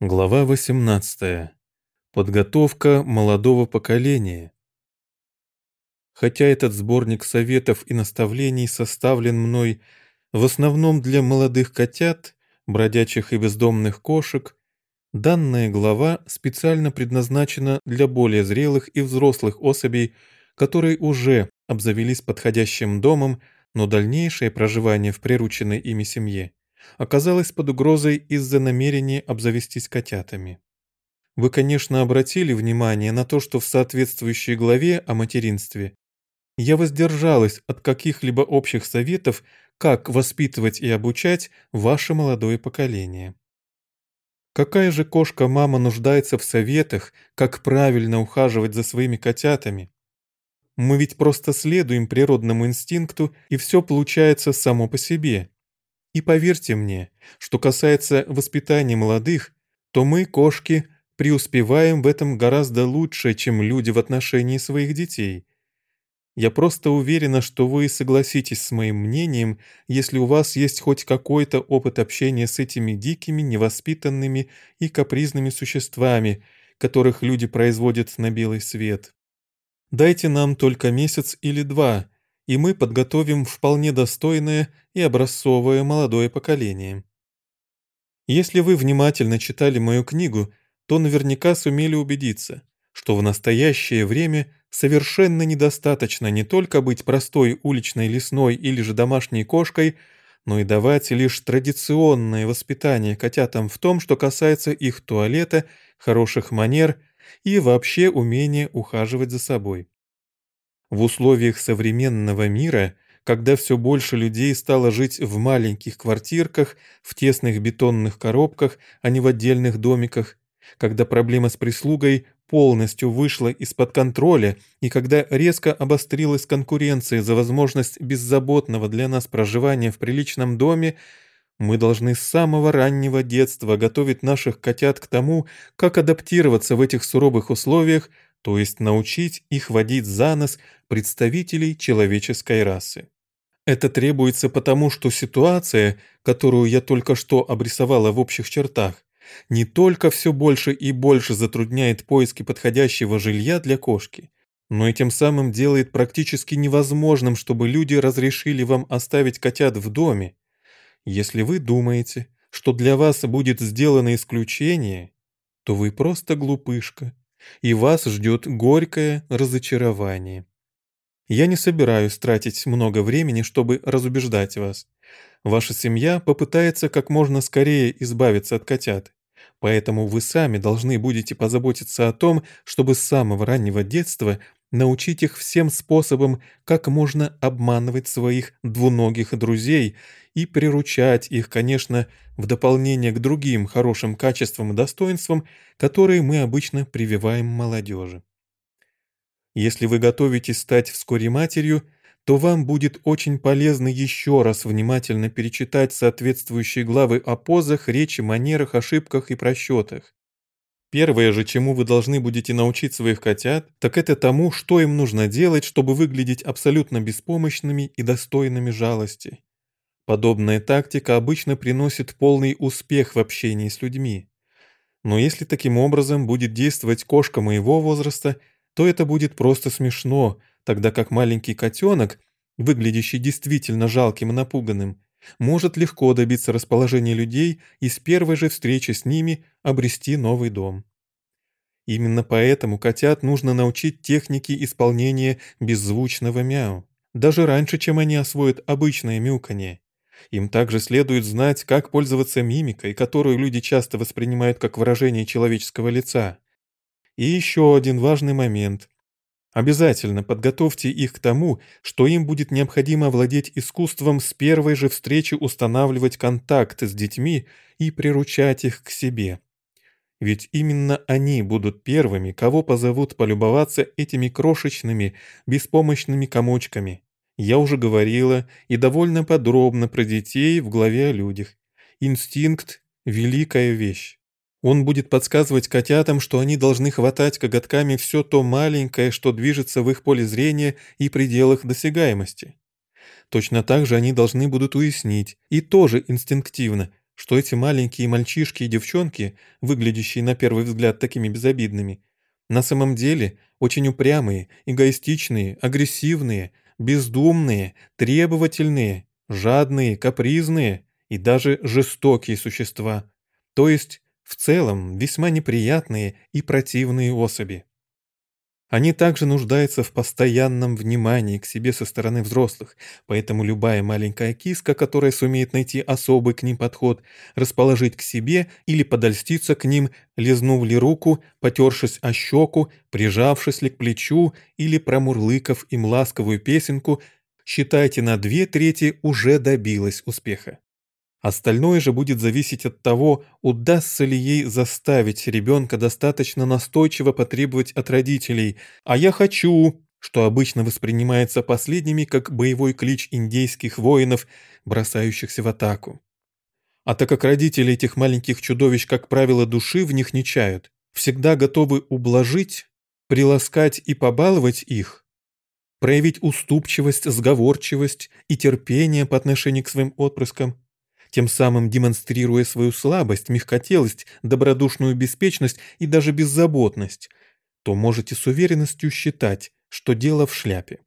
Глава 18. Подготовка молодого поколения. Хотя этот сборник советов и наставлений составлен мной в основном для молодых котят, бродячих и бездомных кошек, данная глава специально предназначена для более зрелых и взрослых особей, которые уже обзавелись подходящим домом, но дальнейшее проживание в прирученной ими семье оказалась под угрозой из-за намерения обзавестись котятами. Вы, конечно, обратили внимание на то, что в соответствующей главе о материнстве я воздержалась от каких-либо общих советов, как воспитывать и обучать ваше молодое поколение. Какая же кошка-мама нуждается в советах, как правильно ухаживать за своими котятами? Мы ведь просто следуем природному инстинкту, и все получается само по себе. И поверьте мне, что касается воспитания молодых, то мы, кошки, преуспеваем в этом гораздо лучше, чем люди в отношении своих детей. Я просто уверена, что вы согласитесь с моим мнением, если у вас есть хоть какой-то опыт общения с этими дикими, невоспитанными и капризными существами, которых люди производят на белый свет. Дайте нам только месяц или два — и мы подготовим вполне достойное и образцовое молодое поколение. Если вы внимательно читали мою книгу, то наверняка сумели убедиться, что в настоящее время совершенно недостаточно не только быть простой уличной лесной или же домашней кошкой, но и давать лишь традиционное воспитание котятам в том, что касается их туалета, хороших манер и вообще умения ухаживать за собой. В условиях современного мира, когда все больше людей стало жить в маленьких квартирках, в тесных бетонных коробках, а не в отдельных домиках, когда проблема с прислугой полностью вышла из-под контроля и когда резко обострилась конкуренция за возможность беззаботного для нас проживания в приличном доме, мы должны с самого раннего детства готовить наших котят к тому, как адаптироваться в этих суровых условиях, то есть научить их водить за нос представителей человеческой расы. Это требуется потому, что ситуация, которую я только что обрисовала в общих чертах, не только все больше и больше затрудняет поиски подходящего жилья для кошки, но и тем самым делает практически невозможным, чтобы люди разрешили вам оставить котят в доме. Если вы думаете, что для вас будет сделано исключение, то вы просто глупышка, и вас ждет горькое разочарование. Я не собираюсь тратить много времени, чтобы разубеждать вас. Ваша семья попытается как можно скорее избавиться от котят. Поэтому вы сами должны будете позаботиться о том, чтобы с самого раннего детства научить их всем способам, как можно обманывать своих двуногих друзей и приручать их, конечно, в дополнение к другим хорошим качествам и достоинствам, которые мы обычно прививаем молодежи. Если вы готовитесь стать вскоре матерью, то вам будет очень полезно еще раз внимательно перечитать соответствующие главы о позах, речи, манерах, ошибках и просчетах. Первое же, чему вы должны будете научить своих котят, так это тому, что им нужно делать, чтобы выглядеть абсолютно беспомощными и достойными жалости. Подобная тактика обычно приносит полный успех в общении с людьми. Но если таким образом будет действовать кошка моего возраста, то это будет просто смешно, тогда как маленький котенок, выглядящий действительно жалким и напуганным, может легко добиться расположения людей и с первой же встречи с ними обрести новый дом. Именно поэтому котят нужно научить технике исполнения беззвучного мяу, даже раньше, чем они освоят обычное мяуканье. Им также следует знать, как пользоваться мимикой, которую люди часто воспринимают как выражение человеческого лица. И еще один важный момент. Обязательно подготовьте их к тому, что им будет необходимо владеть искусством с первой же встречи устанавливать контакт с детьми и приручать их к себе. Ведь именно они будут первыми, кого позовут полюбоваться этими крошечными, беспомощными комочками. Я уже говорила и довольно подробно про детей в главе о людях. Инстинкт – великая вещь. Он будет подсказывать котятам, что они должны хватать коготками все то маленькое, что движется в их поле зрения и пределах досягаемости. Точно так же они должны будут уяснить, и тоже инстинктивно, что эти маленькие мальчишки и девчонки, выглядящие на первый взгляд такими безобидными, на самом деле очень упрямые, эгоистичные, агрессивные, бездумные, требовательные, жадные, капризные и даже жестокие существа, то есть в целом весьма неприятные и противные особи. Они также нуждаются в постоянном внимании к себе со стороны взрослых, поэтому любая маленькая киска, которая сумеет найти особый к ним подход, расположить к себе или подольститься к ним, лизнув ли руку, потершись о щеку, прижавшись ли к плечу или промурлыкав им ласковую песенку, считайте на две трети уже добилась успеха. Остальное же будет зависеть от того, удастся ли ей заставить ребенка достаточно настойчиво потребовать от родителей «а я хочу», что обычно воспринимается последними как боевой клич индейских воинов, бросающихся в атаку. А так как родители этих маленьких чудовищ, как правило, души в них не чают, всегда готовы ублажить, приласкать и побаловать их, проявить уступчивость, сговорчивость и терпение по отношению к своим отпрыскам, тем самым демонстрируя свою слабость, мягкотелость, добродушную беспечность и даже беззаботность, то можете с уверенностью считать, что дело в шляпе.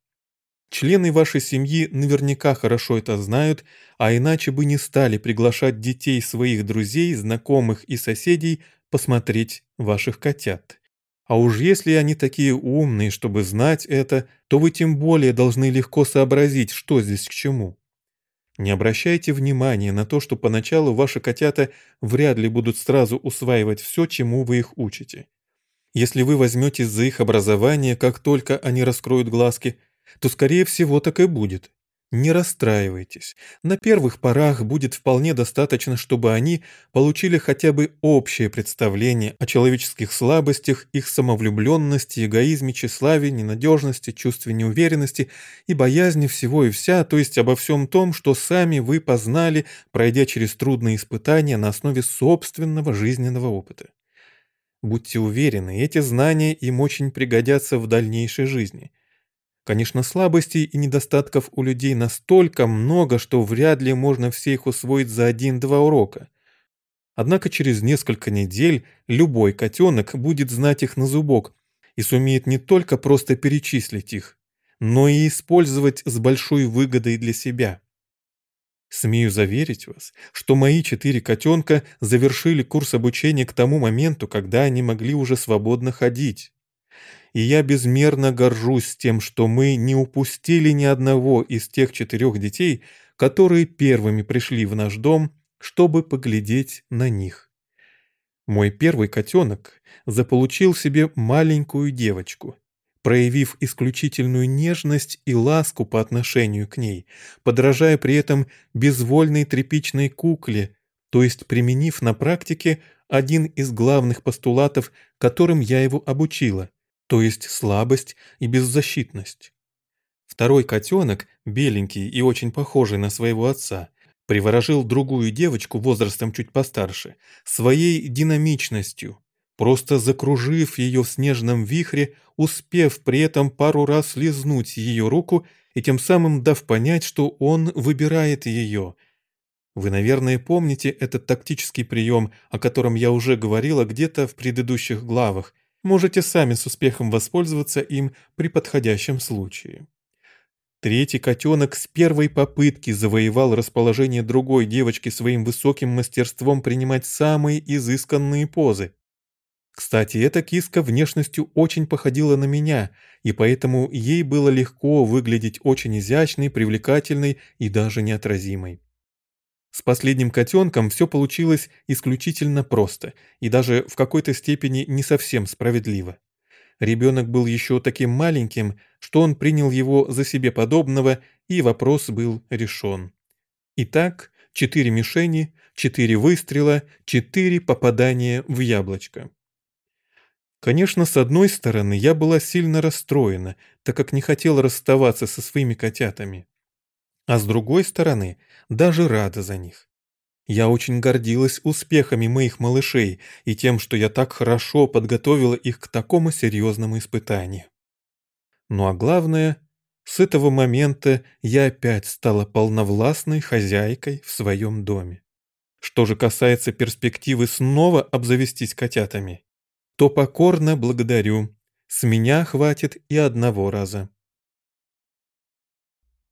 Члены вашей семьи наверняка хорошо это знают, а иначе бы не стали приглашать детей своих друзей, знакомых и соседей посмотреть ваших котят. А уж если они такие умные, чтобы знать это, то вы тем более должны легко сообразить, что здесь к чему. Не обращайте внимания на то, что поначалу ваши котята вряд ли будут сразу усваивать все, чему вы их учите. Если вы возьметесь за их образование, как только они раскроют глазки, то, скорее всего, так и будет. Не расстраивайтесь. На первых порах будет вполне достаточно, чтобы они получили хотя бы общее представление о человеческих слабостях, их самовлюбленности, эгоизме, тщеславии, ненадежности, чувстве неуверенности и боязни всего и вся, то есть обо всем том, что сами вы познали, пройдя через трудные испытания на основе собственного жизненного опыта. Будьте уверены, эти знания им очень пригодятся в дальнейшей жизни – Конечно, слабостей и недостатков у людей настолько много, что вряд ли можно все их усвоить за один-два урока. Однако через несколько недель любой котенок будет знать их на зубок и сумеет не только просто перечислить их, но и использовать с большой выгодой для себя. Смею заверить вас, что мои четыре котенка завершили курс обучения к тому моменту, когда они могли уже свободно ходить и я безмерно горжусь тем, что мы не упустили ни одного из тех четырех детей, которые первыми пришли в наш дом, чтобы поглядеть на них. Мой первый котенок заполучил себе маленькую девочку, проявив исключительную нежность и ласку по отношению к ней, подражая при этом безвольной тряпичной кукле, то есть применив на практике один из главных постулатов, которым я его обучила – то есть слабость и беззащитность. Второй котенок, беленький и очень похожий на своего отца, приворожил другую девочку возрастом чуть постарше, своей динамичностью, просто закружив ее в снежном вихре, успев при этом пару раз лизнуть ее руку и тем самым дав понять, что он выбирает ее. Вы, наверное, помните этот тактический прием, о котором я уже говорила где-то в предыдущих главах, Можете сами с успехом воспользоваться им при подходящем случае. Третий котенок с первой попытки завоевал расположение другой девочки своим высоким мастерством принимать самые изысканные позы. Кстати, эта киска внешностью очень походила на меня, и поэтому ей было легко выглядеть очень изящной, привлекательной и даже неотразимой. С последним котенком все получилось исключительно просто и даже в какой-то степени не совсем справедливо. Ребенок был еще таким маленьким, что он принял его за себе подобного, и вопрос был решен. Итак, четыре мишени, четыре выстрела, четыре попадания в яблочко. Конечно, с одной стороны, я была сильно расстроена, так как не хотела расставаться со своими котятами. А с другой стороны, даже рада за них. Я очень гордилась успехами моих малышей и тем, что я так хорошо подготовила их к такому серьезному испытанию. Ну а главное, с этого момента я опять стала полновластной хозяйкой в своем доме. Что же касается перспективы снова обзавестись котятами, то покорно благодарю. С меня хватит и одного раза.